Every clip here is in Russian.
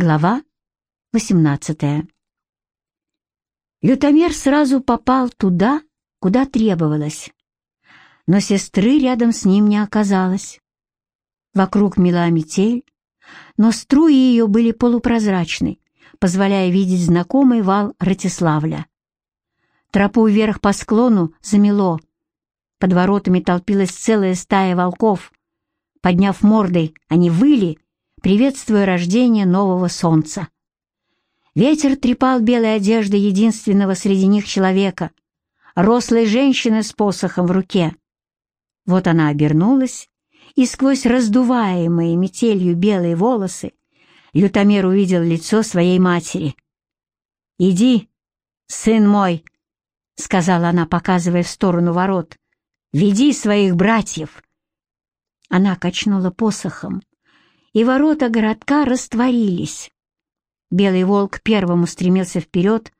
Глава 18 Лютомер сразу попал туда, куда требовалось, но сестры рядом с ним не оказалось. Вокруг мела метель, но струи ее были полупрозрачны, позволяя видеть знакомый вал Ратиславля. Тропу вверх по склону замело. Под воротами толпилась целая стая волков. Подняв морды, они выли, приветствуя рождение нового солнца. Ветер трепал белой одежды единственного среди них человека, рослой женщины с посохом в руке. Вот она обернулась, и сквозь раздуваемые метелью белые волосы Лютомер увидел лицо своей матери. «Иди, сын мой», — сказала она, показывая в сторону ворот, — «веди своих братьев». Она качнула посохом, и ворота городка растворились. Белый волк первым устремился вперед,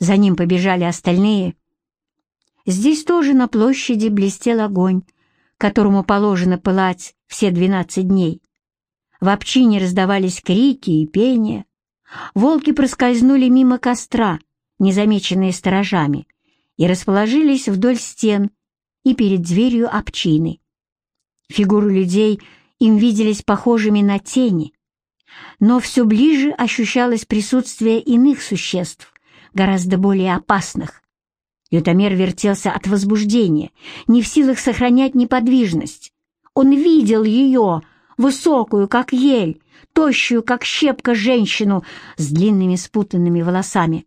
за ним побежали остальные. Здесь тоже на площади блестел огонь, которому положено пылать все двенадцать дней. В общине раздавались крики и пение. Волки проскользнули мимо костра, незамеченные сторожами, и расположились вдоль стен и перед дверью общины. Фигуры людей им виделись похожими на тени, но все ближе ощущалось присутствие иных существ, гораздо более опасных. Лютомер вертелся от возбуждения, не в силах сохранять неподвижность. Он видел ее, высокую, как ель, тощую, как щепка, женщину с длинными спутанными волосами.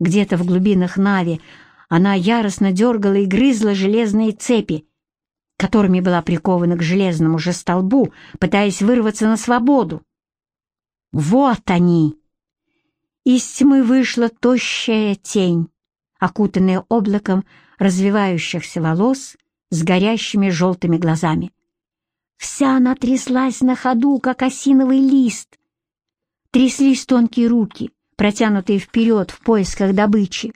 Где-то в глубинах Нави она яростно дергала и грызла железные цепи, которыми была прикована к железному же столбу, пытаясь вырваться на свободу. Вот они! Из тьмы вышла тощая тень, окутанная облаком развивающихся волос с горящими желтыми глазами. Вся она тряслась на ходу, как осиновый лист. Тряслись тонкие руки, протянутые вперед в поисках добычи.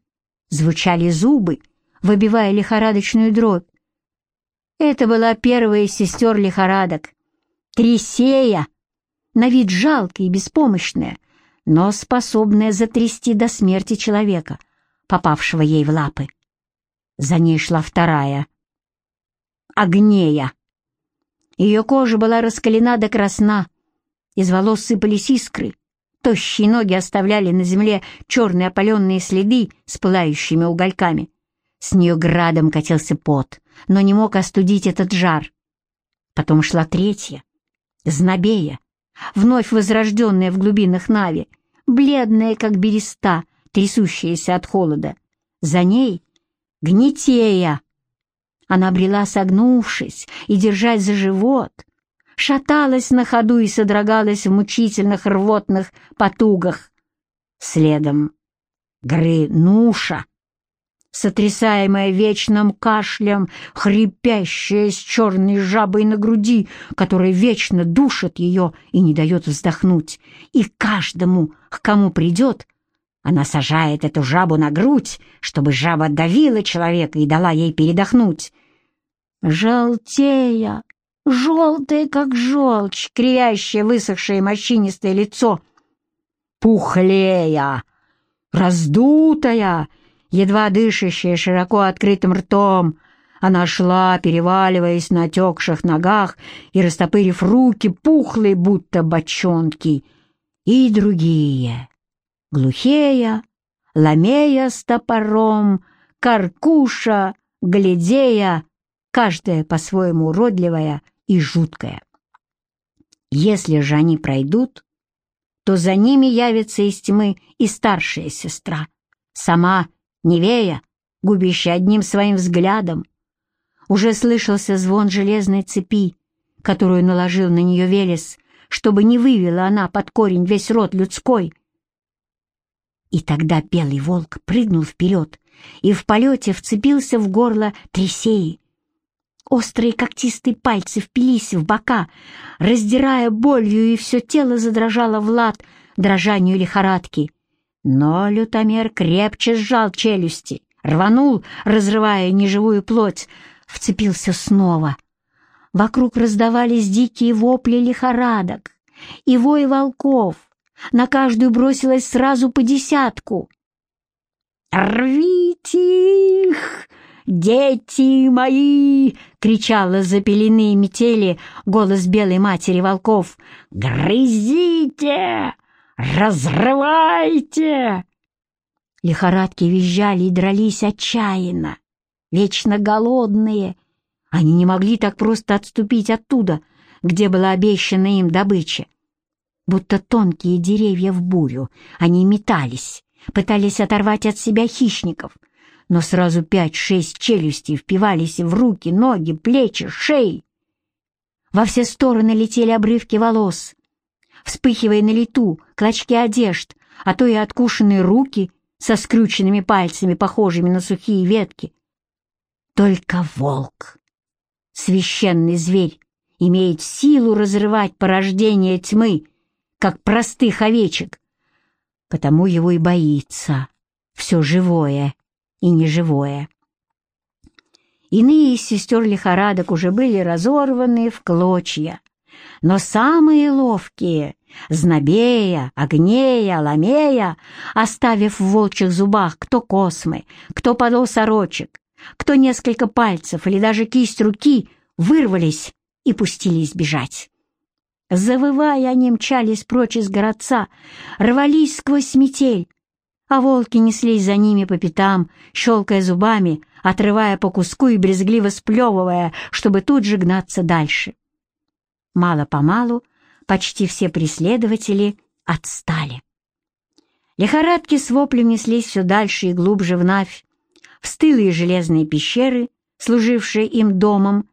Звучали зубы, выбивая лихорадочную дробь. Это была первая из сестер лихорадок. Трисея, на вид жалкая и беспомощная, но способная затрясти до смерти человека, попавшего ей в лапы. За ней шла вторая. Агнея. Ее кожа была раскалена до красна, из волос сыпались искры, тощие ноги оставляли на земле черные опаленные следы с пылающими угольками. С нее градом катился пот, но не мог остудить этот жар. Потом шла третья, знобея, вновь возрожденная в глубинах Нави, бледная, как береста, трясущаяся от холода. За ней — гнетея, она брела согнувшись и держась за живот, шаталась на ходу и содрогалась в мучительных рвотных потугах. Следом горы Нуша, сотрясаемая вечным кашлем, хрипящая с черной жабой на груди, которая вечно душит ее и не дает вздохнуть, и каждому, к кому придет, она сажает эту жабу на грудь, чтобы жаба давила человека и дала ей передохнуть. Желтея, желтое, как желчь, кривящее высохшее морщинистое лицо. Пухлея, раздутая, едва дышащая широко открытым ртом, она шла, переваливаясь на отекших ногах и растопырив руки, пухлые, будто бочонки, и другие. Глухея, ламея с топором, каркуша, глядея, каждая по-своему уродливая и жуткая. Если же они пройдут, то за ними явится из тьмы и старшая сестра, сама Невея, губящая одним своим взглядом. Уже слышался звон железной цепи, которую наложил на нее Велес, чтобы не вывела она под корень весь род людской. И тогда белый волк прыгнул вперед и в полете вцепился в горло Тресеи, Острые когтистые пальцы впились в бока, раздирая болью, и все тело задрожало в лад дрожанию лихорадки. Но лютомер крепче сжал челюсти, рванул, разрывая неживую плоть, вцепился снова. Вокруг раздавались дикие вопли лихорадок и вой волков, На каждую бросилось сразу по десятку. «Рвите их, дети мои!» — кричала за пелены метели голос белой матери волков. «Грызите! Разрывайте!» Лихорадки визжали и дрались отчаянно, вечно голодные. Они не могли так просто отступить оттуда, где была обещана им добыча. Будто тонкие деревья в бурю, они метались, пытались оторвать от себя хищников, но сразу пять-шесть челюстей впивались в руки, ноги, плечи, шеи. Во все стороны летели обрывки волос, вспыхивая на лету клочки одежд, а то и откушенные руки со скрюченными пальцами, похожими на сухие ветки. Только волк, священный зверь, имеет силу разрывать порождение тьмы, как простых овечек, потому его и боится все живое и неживое. Иные из сестер лихорадок уже были разорваны в клочья, но самые ловкие, Знобея, Огнея, Ламея, оставив в волчьих зубах кто космы, кто подол сорочек, кто несколько пальцев или даже кисть руки, вырвались и пустились бежать. Завывая, они мчались прочь из городца, рвались сквозь метель, а волки неслись за ними по пятам, щелкая зубами, отрывая по куску и брезгливо сплевывая, чтобы тут же гнаться дальше. Мало-помалу почти все преследователи отстали. Лихорадки с воплем неслись все дальше и глубже в Навь, в железные пещеры, служившие им домом,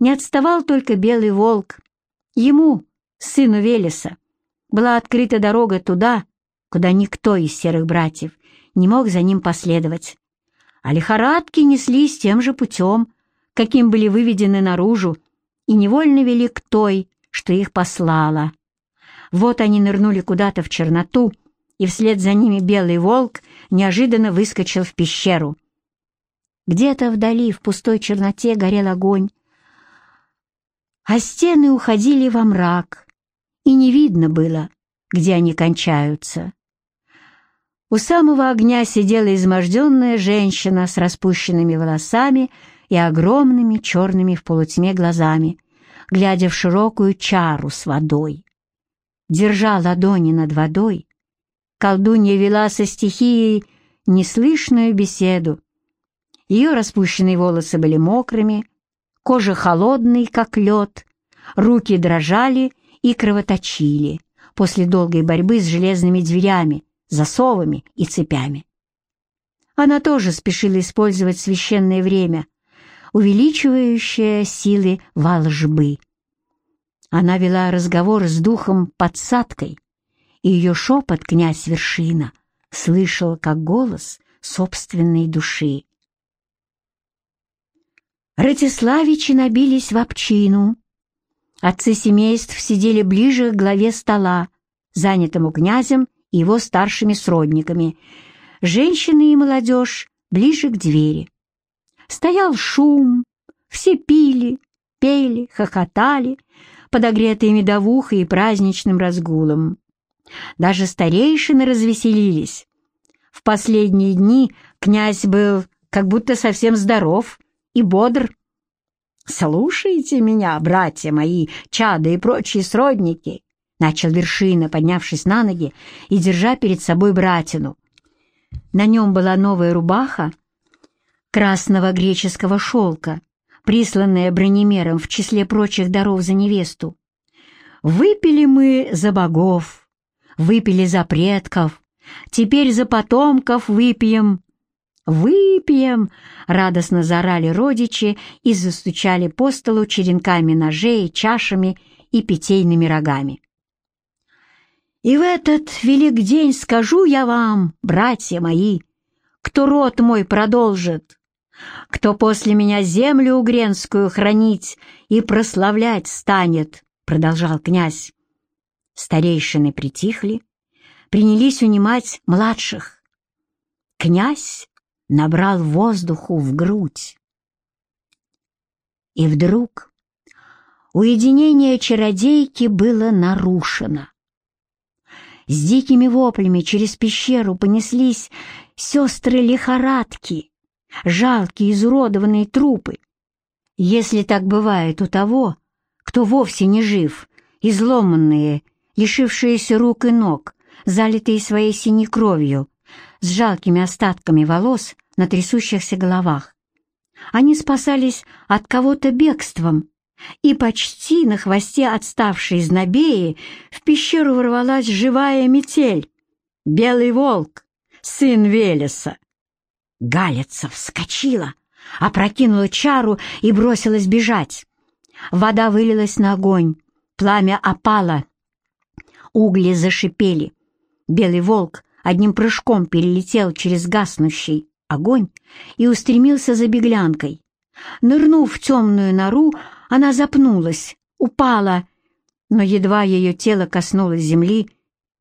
не отставал только белый волк. Ему, сыну Велеса, была открыта дорога туда, куда никто из серых братьев не мог за ним последовать. А лихорадки неслись тем же путем, каким были выведены наружу, и невольно вели к той, что их послала. Вот они нырнули куда-то в черноту, и вслед за ними белый волк неожиданно выскочил в пещеру. Где-то вдали, в пустой черноте, горел огонь, а стены уходили во мрак, и не видно было, где они кончаются. У самого огня сидела изможденная женщина с распущенными волосами и огромными черными в полутьме глазами, глядя в широкую чару с водой. Держа ладони над водой, колдунья вела со стихией неслышную беседу. Ее распущенные волосы были мокрыми, Кожа холодной, как лед, руки дрожали и кровоточили после долгой борьбы с железными дверями, засовами и цепями. Она тоже спешила использовать священное время, увеличивающее силы волжбы. Она вела разговор с духом подсадкой, и ее шепот князь Вершина слышал как голос собственной души. Ратиславичи набились в общину. Отцы семейств сидели ближе к главе стола, занятому князем и его старшими сродниками. Женщины и молодежь ближе к двери. Стоял шум, все пили, пели, хохотали, подогретые медовухой и праздничным разгулом. Даже старейшины развеселились. В последние дни князь был как будто совсем здоров и бодр. «Слушайте меня, братья мои, чады и прочие сродники!» Начал вершина, поднявшись на ноги и держа перед собой братину. На нем была новая рубаха красного греческого шелка, присланная бронемером в числе прочих даров за невесту. «Выпили мы за богов, выпили за предков, теперь за потомков выпьем «Выпьем!» — радостно заорали родичи и застучали по столу черенками ножей, чашами и питейными рогами. «И в этот велик день скажу я вам, братья мои, кто род мой продолжит, кто после меня землю угренскую хранить и прославлять станет», — продолжал князь. Старейшины притихли, принялись унимать младших. Князь набрал воздуху в грудь. И вдруг уединение чародейки было нарушено. С дикими воплями через пещеру понеслись сестры-лихорадки, жалкие изуродованные трупы. Если так бывает у того, кто вовсе не жив, изломанные, лишившиеся рук и ног, залитые своей синей кровью, с жалкими остатками волос на трясущихся головах. Они спасались от кого-то бегством, и почти на хвосте отставшей знобеи в пещеру ворвалась живая метель. Белый волк, сын Велеса. Галица вскочила, опрокинула чару и бросилась бежать. Вода вылилась на огонь, пламя опало. Угли зашипели. Белый волк одним прыжком перелетел через гаснущий огонь и устремился за беглянкой. Нырнув в темную нору, она запнулась, упала, но едва ее тело коснулось земли,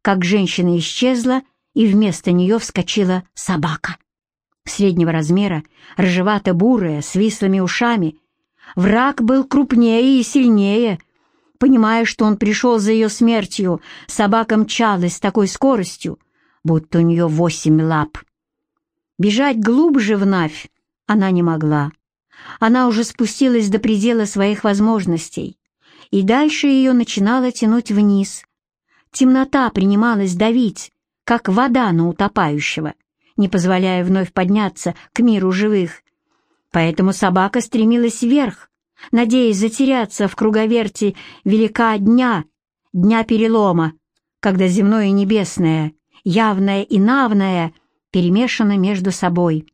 как женщина исчезла, и вместо нее вскочила собака. Среднего размера, рыжевато-бурая, с вислыми ушами. Враг был крупнее и сильнее. Понимая, что он пришел за ее смертью, собака мчалась с такой скоростью, будто у нее восемь лап. Бежать глубже в Навь она не могла. Она уже спустилась до предела своих возможностей, и дальше ее начинало тянуть вниз. Темнота принималась давить, как вода на утопающего, не позволяя вновь подняться к миру живых. Поэтому собака стремилась вверх, надеясь затеряться в круговерти велика дня, дня перелома, когда земное и небесное, явное и навное перемешано между собой.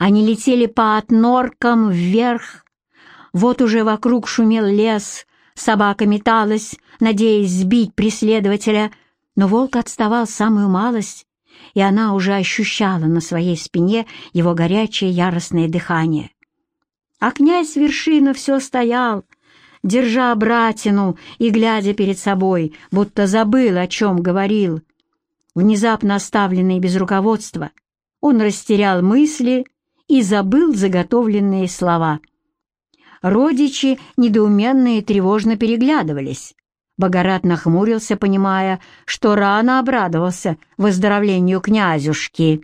Они летели по отноркам вверх. Вот уже вокруг шумел лес, собака металась, надеясь сбить преследователя, но волк отставал самую малость, и она уже ощущала на своей спине его горячее яростное дыхание. А князь вершина все стоял, держа братину и глядя перед собой, будто забыл, о чем говорил. Внезапно оставленный без руководства, он растерял мысли и забыл заготовленные слова. Родичи недоуменно и тревожно переглядывались. Богорат нахмурился, понимая, что рано обрадовался выздоровлению князюшки.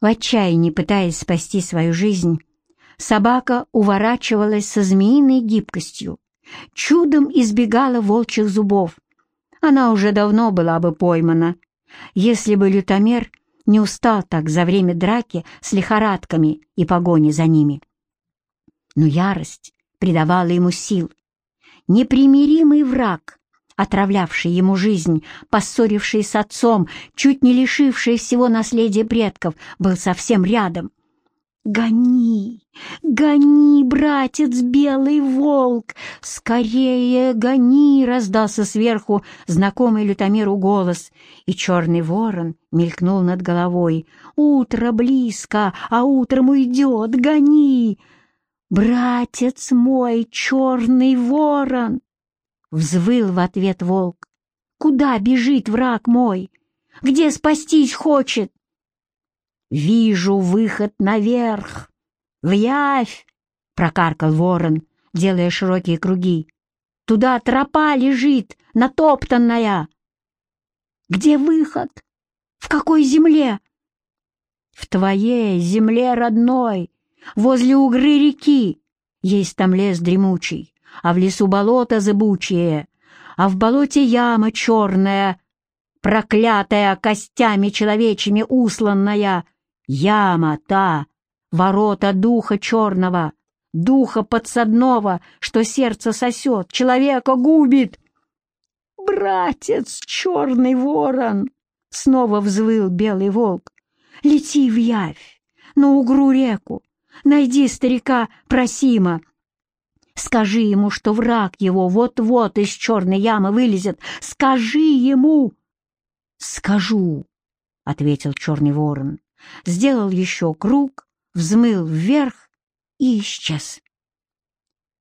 В отчаянии, пытаясь спасти свою жизнь, собака уворачивалась со змеиной гибкостью, чудом избегала волчьих зубов. Она уже давно была бы поймана, если бы лютомер не устал так за время драки с лихорадками и погони за ними. Но ярость придавала ему сил. Непримиримый враг, отравлявший ему жизнь, поссоривший с отцом, чуть не лишивший всего наследия предков, был совсем рядом — «Гони! Гони, братец, белый волк! Скорее гони!» — раздался сверху знакомый лютомеру голос, и черный ворон мелькнул над головой. «Утро близко, а утром уйдет! Гони!» «Братец мой, черный ворон!» — взвыл в ответ волк. «Куда бежит враг мой? Где спастись хочет?» «Вижу выход наверх! В явь!» — прокаркал ворон, делая широкие круги. «Туда тропа лежит, натоптанная!» «Где выход? В какой земле?» «В твоей земле родной, возле угры реки. Есть там лес дремучий, а в лесу болото зыбучее, а в болоте яма черная, проклятая костями человечьими усланная, Яма та, ворота духа черного, духа подсадного, что сердце сосет, человека губит. «Братец, черный ворон!» — снова взвыл белый волк. «Лети в явь, на угру реку, найди старика Просима. Скажи ему, что враг его вот-вот из черной ямы вылезет. Скажи ему!» «Скажу!» — ответил черный ворон сделал еще круг, взмыл вверх и исчез.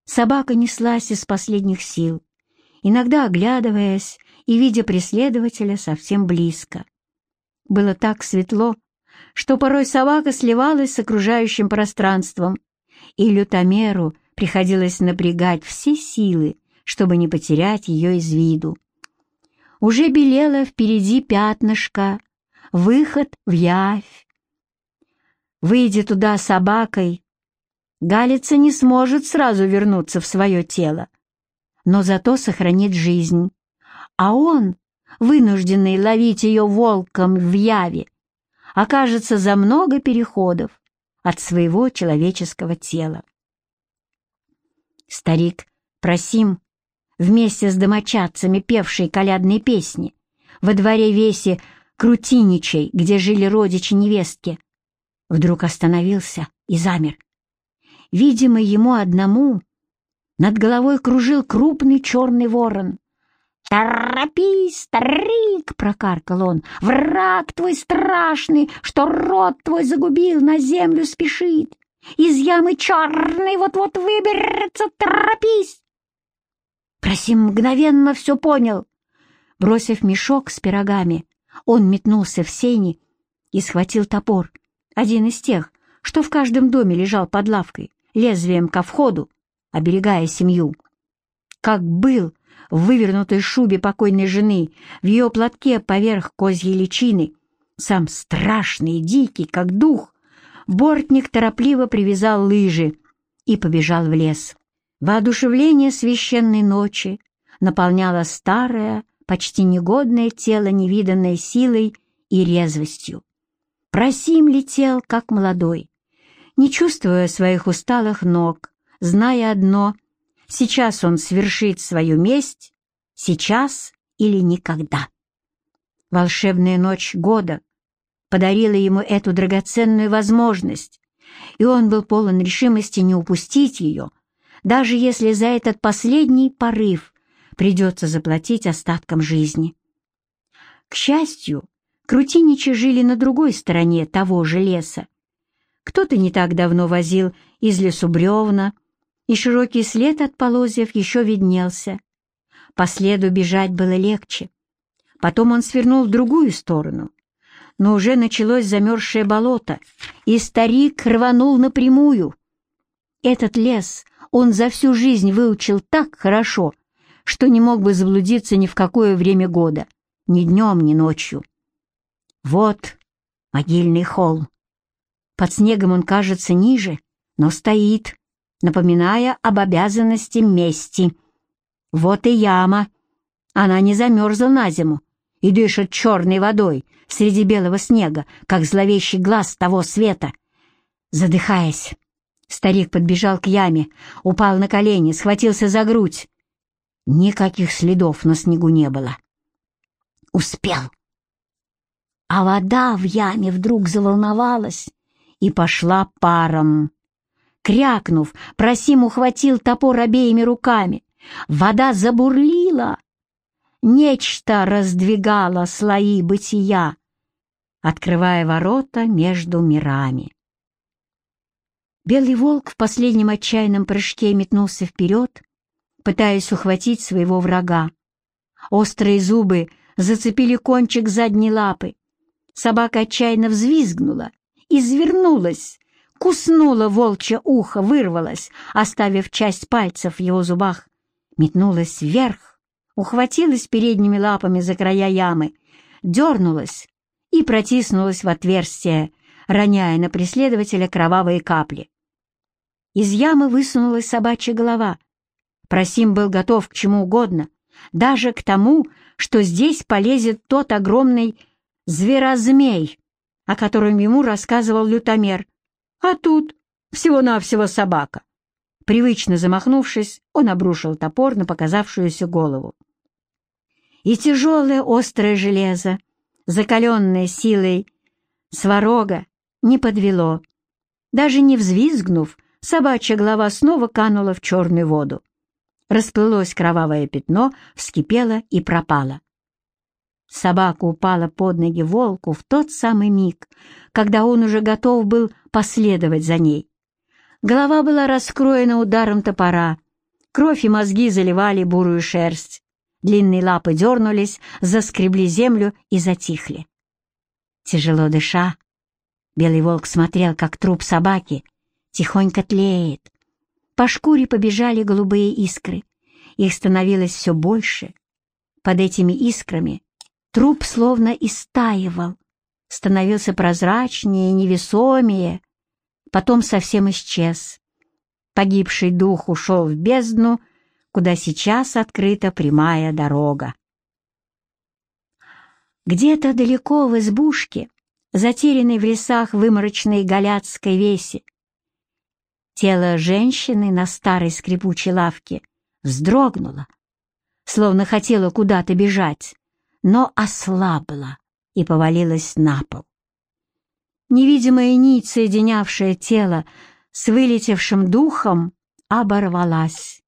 Собака неслась из последних сил, иногда оглядываясь и видя преследователя совсем близко. Было так светло, что порой собака сливалась с окружающим пространством, и лютомеру приходилось напрягать все силы, чтобы не потерять ее из виду. уже белело впереди пятнышко, выход в явь. Выйдя туда собакой, Галица не сможет сразу вернуться в свое тело, но зато сохранит жизнь, а он, вынужденный ловить ее волком в яве, окажется за много переходов от своего человеческого тела. Старик Просим, вместе с домочадцами, певший колядные песни, во дворе веси Крутиничей, где жили родичи невестки, вдруг остановился и замер. Видимо, ему одному над головой кружил крупный черный ворон. «Торопись, старик!» — прокаркал он. «Враг твой страшный, что рот твой загубил, на землю спешит! Из ямы черной вот-вот выберется, торопись!» Просим мгновенно все понял. Бросив мешок с пирогами, он метнулся в сени и схватил топор, один из тех, что в каждом доме лежал под лавкой, лезвием ко входу, оберегая семью. Как был в вывернутой шубе покойной жены, в ее платке поверх козьей личины, сам страшный и дикий, как дух, бортник торопливо привязал лыжи и побежал в лес. Воодушевление священной ночи наполняло старое, почти негодное тело невиданной силой и резвостью. Просим летел, как молодой, не чувствуя своих усталых ног, зная одно — сейчас он свершит свою месть, сейчас или никогда. Волшебная ночь года подарила ему эту драгоценную возможность, и он был полон решимости не упустить ее, даже если за этот последний порыв придется заплатить остатком жизни. К счастью, Крутиничи жили на другой стороне того же леса, кто-то не так давно возил из лесу бревна, и широкий след от полозьев еще виднелся. По следу бежать было легче. Потом он свернул в другую сторону, но уже началось замерзшее болото, и старик рванул напрямую. Этот лес он за всю жизнь выучил так хорошо, что не мог бы заблудиться ни в какое время года, ни днем, ни ночью. Вот могильный холм. Под снегом он кажется ниже, но стоит, напоминая об обязанности мести. Вот и яма. Она не замерзла на зиму и дышит черной водой среди белого снега, как зловещий глаз того света. Задыхаясь, старик подбежал к яме, упал на колени, схватился за грудь. Никаких следов на снегу не было. Успел. А вода в яме вдруг заволновалась и пошла паром. Крякнув, Просим ухватил топор обеими руками. Вода забурлила. Нечто раздвигало слои бытия, открывая ворота между мирами. Белый волк в последнем отчаянном прыжке метнулся вперед, пытаясь ухватить своего врага. Острые зубы зацепили кончик задней лапы. Собака отчаянно взвизгнула извернулась, куснула волчье ухо, вырвалась, оставив часть пальцев в его зубах, метнулась вверх, ухватилась передними лапами за края ямы, дернулась и протиснулась в отверстие, роняя на преследователя кровавые капли. Из ямы высунулась собачья голова. Просим был готов к чему угодно, даже к тому, что здесь полезет тот огромный зверозмей, о котором ему рассказывал лютомер. А тут всего-навсего собака. Привычно замахнувшись, он обрушил топор на показавшуюся голову. И тяжелое острое железо, закаленное силой сварога, не подвело. Даже не взвизгнув, собачья голова снова канула в черную воду. Расплылось кровавое пятно, вскипело и пропало. Собака упала под ноги волку в тот самый миг, когда он уже готов был последовать за ней. Голова была раскроена ударом топора, кровь и мозги заливали бурую шерсть. Длинные лапы дернулись, заскребли землю и затихли. Тяжело дыша, белый волк смотрел, как труп собаки тихонько тлеет. По шкуре побежали голубые искры. Их становилось все больше, Под этими искрами труп словно истаивал, становился прозрачнее, невесомее, потом совсем исчез. Погибший дух ушел в бездну, куда сейчас открыта прямая дорога. Где-то далеко в избушке, затерянной в лесах выморочной галяцкой веси, тело женщины на старой скрипучей лавке вздрогнуло, словно хотела куда-то бежать, но ослабла и повалилась на пол. Невидимая нить, соединявшая тело с вылетевшим духом, оборвалась.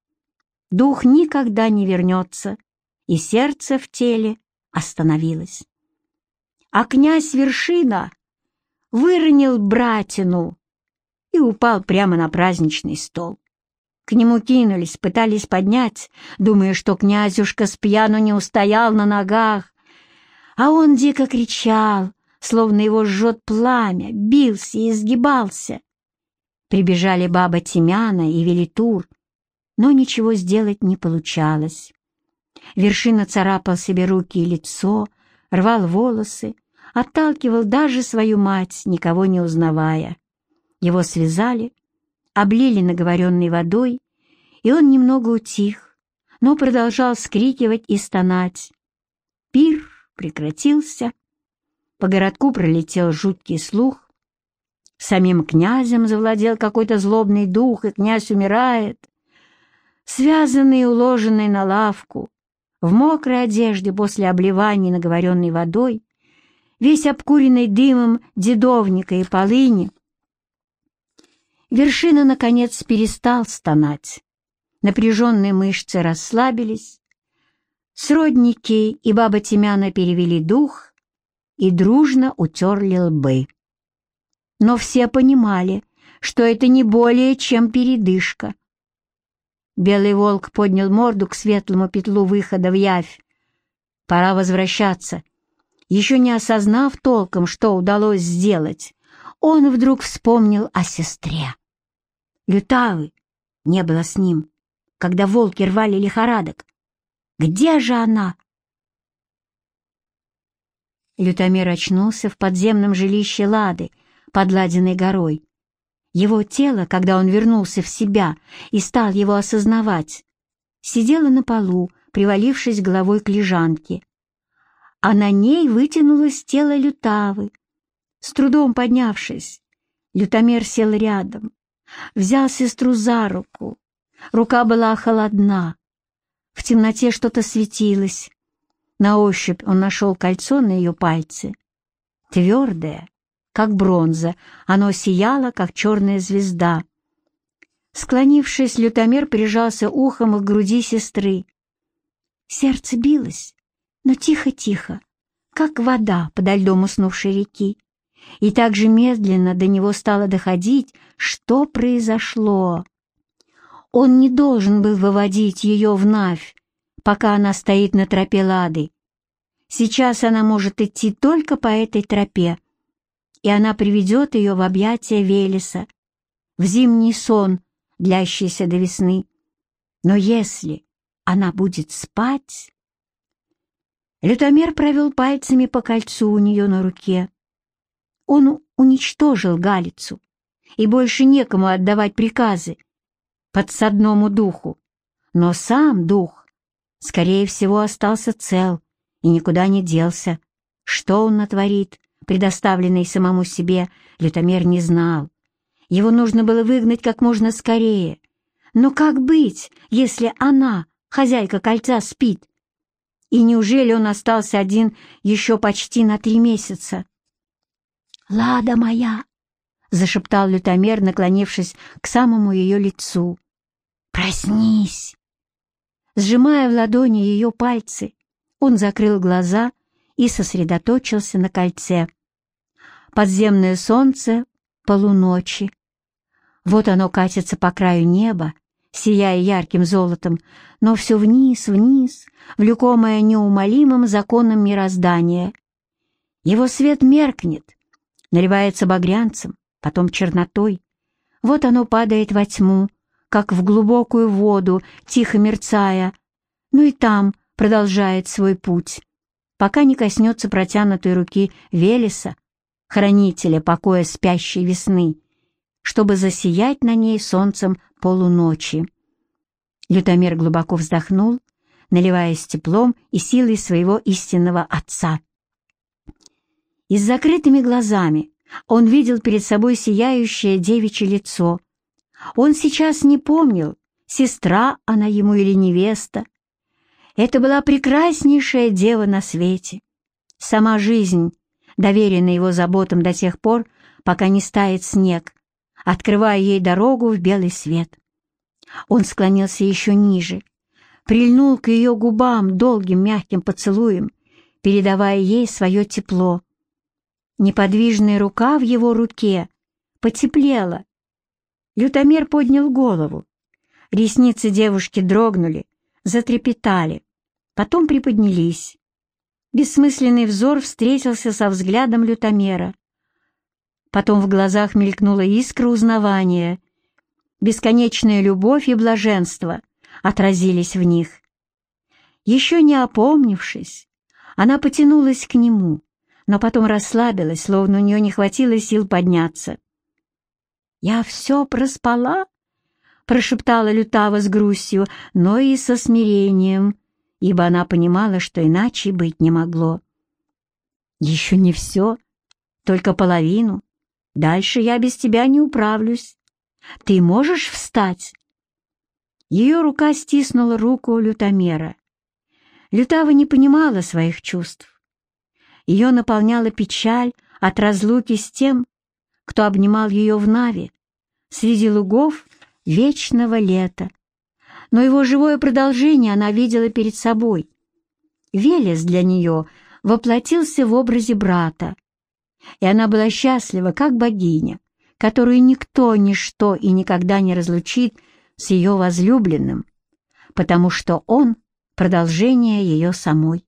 Дух никогда не вернется, и сердце в теле остановилось. А князь Вершина выронил братину и упал прямо на праздничный стол. К нему кинулись, пытались поднять, думая, что князюшка с пьяну не устоял на ногах. А он дико кричал, словно его жжет пламя, бился и изгибался. Прибежали баба Тимяна и Велитур, но ничего сделать не получалось. Вершина царапал себе руки и лицо, рвал волосы, отталкивал даже свою мать, никого не узнавая. Его связали, облили наговоренной водой, и он немного утих, но продолжал скрикивать и стонать. Пир прекратился, по городку пролетел жуткий слух, самим князем завладел какой-то злобный дух, и князь умирает. Связанный и уложенный на лавку, в мокрой одежде после обливания наговоренной водой, весь обкуренный дымом дедовника и полыни, Вершина, наконец, перестал стонать. Напряженные мышцы расслабились. Сродники и баба Тимяна перевели дух и дружно утерли лбы. Но все понимали, что это не более чем передышка. Белый волк поднял морду к светлому петлу выхода в явь. Пора возвращаться. Еще не осознав толком, что удалось сделать, он вдруг вспомнил о сестре. Лютавы не было с ним, когда волки рвали лихорадок. Где же она? Лютомер очнулся в подземном жилище Лады под Ладиной горой. Его тело, когда он вернулся в себя и стал его осознавать, сидело на полу, привалившись головой к лежанке. А на ней вытянулось тело Лютавы, с трудом поднявшись, лютомер сел рядом, взял сестру за руку. Рука была холодна. В темноте что-то светилось. На ощупь он нашел кольцо на ее пальце. Твердое, как бронза, оно сияло, как черная звезда. Склонившись, лютомер прижался ухом к груди сестры. Сердце билось, но тихо-тихо, как вода подо льдом уснувшей реки и так же медленно до него стало доходить, что произошло. Он не должен был выводить ее в Навь, пока она стоит на тропе Лады. Сейчас она может идти только по этой тропе, и она приведет ее в объятия Велеса, в зимний сон, длящийся до весны. Но если она будет спать... Лютомер провел пальцами по кольцу у нее на руке, он уничтожил Галицу, и больше некому отдавать приказы подсадному духу. Но сам дух, скорее всего, остался цел и никуда не делся. Что он натворит, предоставленный самому себе, Лютомер не знал. Его нужно было выгнать как можно скорее. Но как быть, если она, хозяйка кольца, спит? И неужели он остался один еще почти на три месяца? «Лада моя!» — зашептал лютомер, наклонившись к самому ее лицу. «Проснись!» Сжимая в ладони ее пальцы, он закрыл глаза и сосредоточился на кольце. Подземное солнце полуночи. Вот оно катится по краю неба, сияя ярким золотом, но все вниз, вниз, влекомое неумолимым законом мироздания. Его свет меркнет, наливается багрянцем, потом чернотой. Вот оно падает во тьму, как в глубокую воду, тихо мерцая. Ну и там продолжает свой путь, пока не коснется протянутой руки Велеса, хранителя покоя спящей весны, чтобы засиять на ней солнцем полуночи. Лютомер глубоко вздохнул, наливаясь теплом и силой своего истинного отца. И с закрытыми глазами он видел перед собой сияющее девичье лицо. Он сейчас не помнил, сестра она ему или невеста. Это была прекраснейшая дева на свете. Сама жизнь, доверенная его заботам до тех пор, пока не стает снег, открывая ей дорогу в белый свет. Он склонился еще ниже, прильнул к ее губам долгим мягким поцелуем, передавая ей свое тепло. Неподвижная рука в его руке потеплела. Лютомер поднял голову. Ресницы девушки дрогнули, затрепетали, потом приподнялись. Бессмысленный взор встретился со взглядом лютомера. Потом в глазах мелькнула искра узнавания. Бесконечная любовь и блаженство отразились в них. Еще не опомнившись, она потянулась к нему, но потом расслабилась, словно у нее не хватило сил подняться. «Я все проспала?» — прошептала Лютава с грустью, но и со смирением, ибо она понимала, что иначе быть не могло. «Еще не все, только половину. Дальше я без тебя не управлюсь. Ты можешь встать?» Ее рука стиснула руку Лютомера. Лютава не понимала своих чувств. Ее наполняла печаль от разлуки с тем, кто обнимал ее в Наве, среди лугов вечного лета. Но его живое продолжение она видела перед собой. Велес для нее воплотился в образе брата, и она была счастлива, как богиня, которую никто, ничто и никогда не разлучит с ее возлюбленным, потому что он — продолжение ее самой.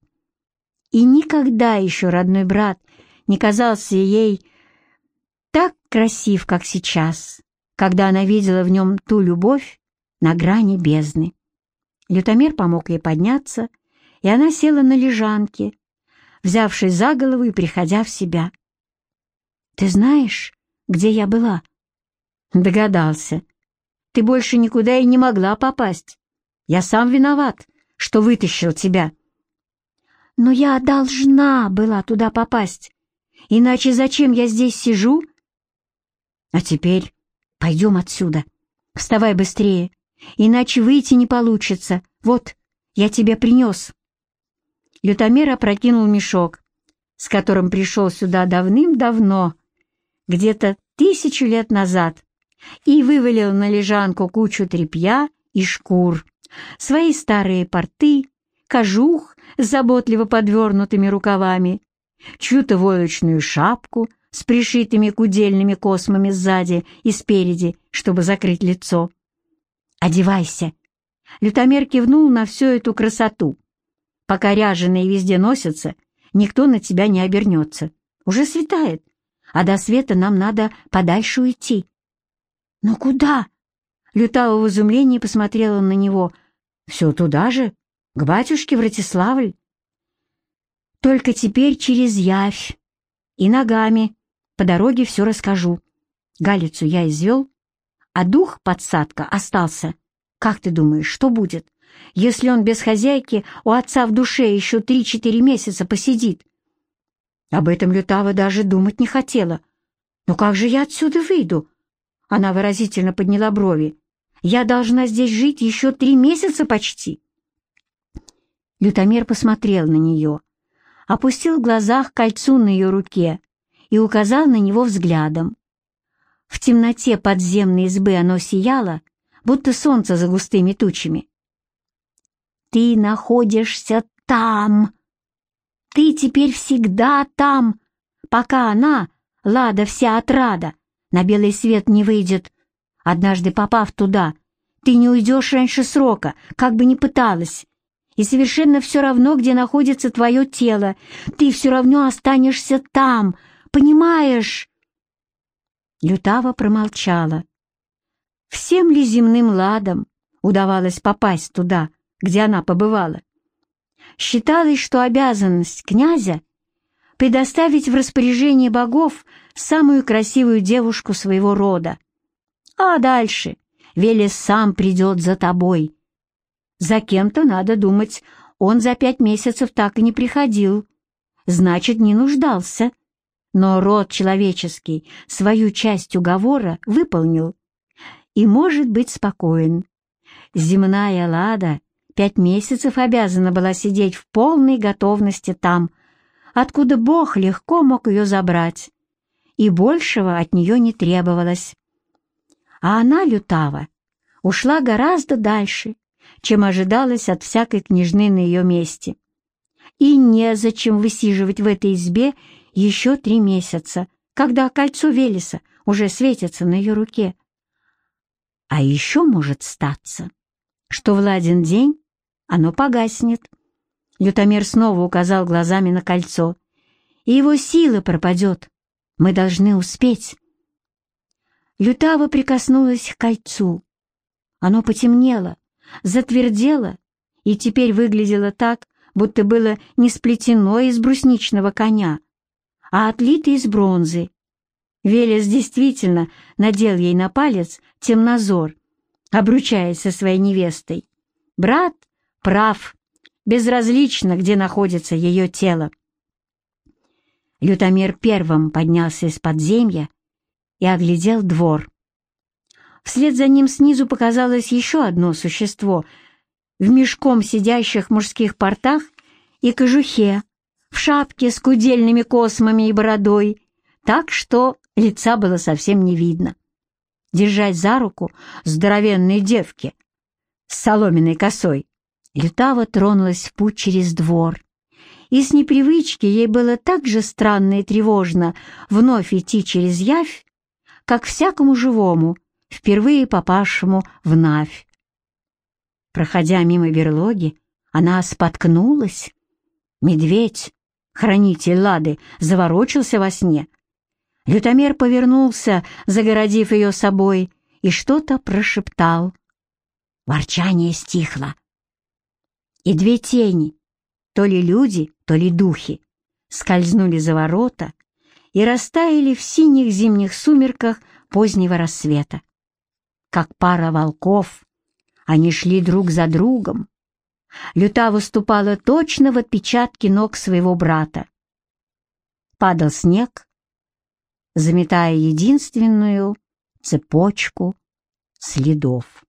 И никогда еще родной брат не казался ей так красив, как сейчас когда она видела в нем ту любовь на грани бездны. Лютомер помог ей подняться, и она села на лежанке, взявшись за голову и приходя в себя. «Ты знаешь, где я была?» «Догадался. Ты больше никуда и не могла попасть. Я сам виноват, что вытащил тебя». «Но я должна была туда попасть. Иначе зачем я здесь сижу?» «А теперь Пойдем отсюда. Вставай быстрее, иначе выйти не получится. Вот, я тебе принес. Лютомер опрокинул мешок, с которым пришел сюда давным-давно, где-то тысячу лет назад, и вывалил на лежанку кучу тряпья и шкур, свои старые порты, кожух заботливо подвернутыми рукавами, чью-то войлочную шапку с пришитыми кудельными космами сзади и спереди, чтобы закрыть лицо. «Одевайся!» Лютомер кивнул на всю эту красоту. «Пока ряженые везде носятся, никто на тебя не обернется. Уже светает, а до света нам надо подальше уйти». «Но куда?» Лютава в изумлении посмотрела на него. «Все туда же, к батюшке Вратиславль». «Только теперь через Явь и ногами», по дороге все расскажу. Галицу я извел, а дух подсадка остался. Как ты думаешь, что будет, если он без хозяйки у отца в душе еще три-четыре месяца посидит? Об этом Лютава даже думать не хотела. «Но как же я отсюда выйду?» Она выразительно подняла брови. «Я должна здесь жить еще три месяца почти». Лютомер посмотрел на нее, опустил в глазах кольцу на ее руке и указал на него взглядом. В темноте подземной избы оно сияло, будто солнце за густыми тучами. «Ты находишься там! Ты теперь всегда там, пока она, Лада вся отрада, на белый свет не выйдет. Однажды попав туда, ты не уйдешь раньше срока, как бы ни пыталась. И совершенно все равно, где находится твое тело, ты все равно останешься там, Понимаешь?» Лютава промолчала. Всем ли земным ладом удавалось попасть туда, где она побывала? Считалось, что обязанность князя — предоставить в распоряжение богов самую красивую девушку своего рода. А дальше Велес сам придет за тобой. За кем-то, надо думать, он за пять месяцев так и не приходил. Значит, не нуждался. Но род человеческий свою часть уговора выполнил и может быть спокоен. Земная лада пять месяцев обязана была сидеть в полной готовности там, откуда Бог легко мог ее забрать, и большего от нее не требовалось. А она, Лютава, ушла гораздо дальше, чем ожидалось от всякой княжны на ее месте. И незачем высиживать в этой избе еще три месяца, когда кольцо Велеса уже светится на ее руке. А еще может статься, что в ладен день оно погаснет. Лютомер снова указал глазами на кольцо. И его сила пропадет. Мы должны успеть. Лютава прикоснулась к кольцу. Оно потемнело, затвердело и теперь выглядело так, будто было не сплетено из брусничного коня, а отлито из бронзы. Велес действительно надел ей на палец темнозор, обручаясь со своей невестой. Брат прав, безразлично, где находится ее тело. Лютомер первым поднялся из подземья и оглядел двор. Вслед за ним снизу показалось еще одно существо в мешком сидящих мужских портах и кожухе, в шапке с кудельными космами и бородой, так что лица было совсем не видно. Держать за руку здоровенной девки с соломенной косой Лютава тронулась в путь через двор, и с непривычки ей было так же странно и тревожно вновь идти через явь, как всякому живому, впервые попавшему в Навь. Проходя мимо берлоги, она споткнулась. Медведь, хранитель Лады, заворочился во сне. Лютомер повернулся, загородив ее собой, и что-то прошептал. Ворчание стихло и две тени, то ли люди, то ли духи, скользнули за ворота и растаяли в синих зимних сумерках позднего рассвета. Как пара волков, они шли друг за другом. Люта выступала точно в отпечатке ног своего брата. Падал снег, заметая единственную цепочку следов.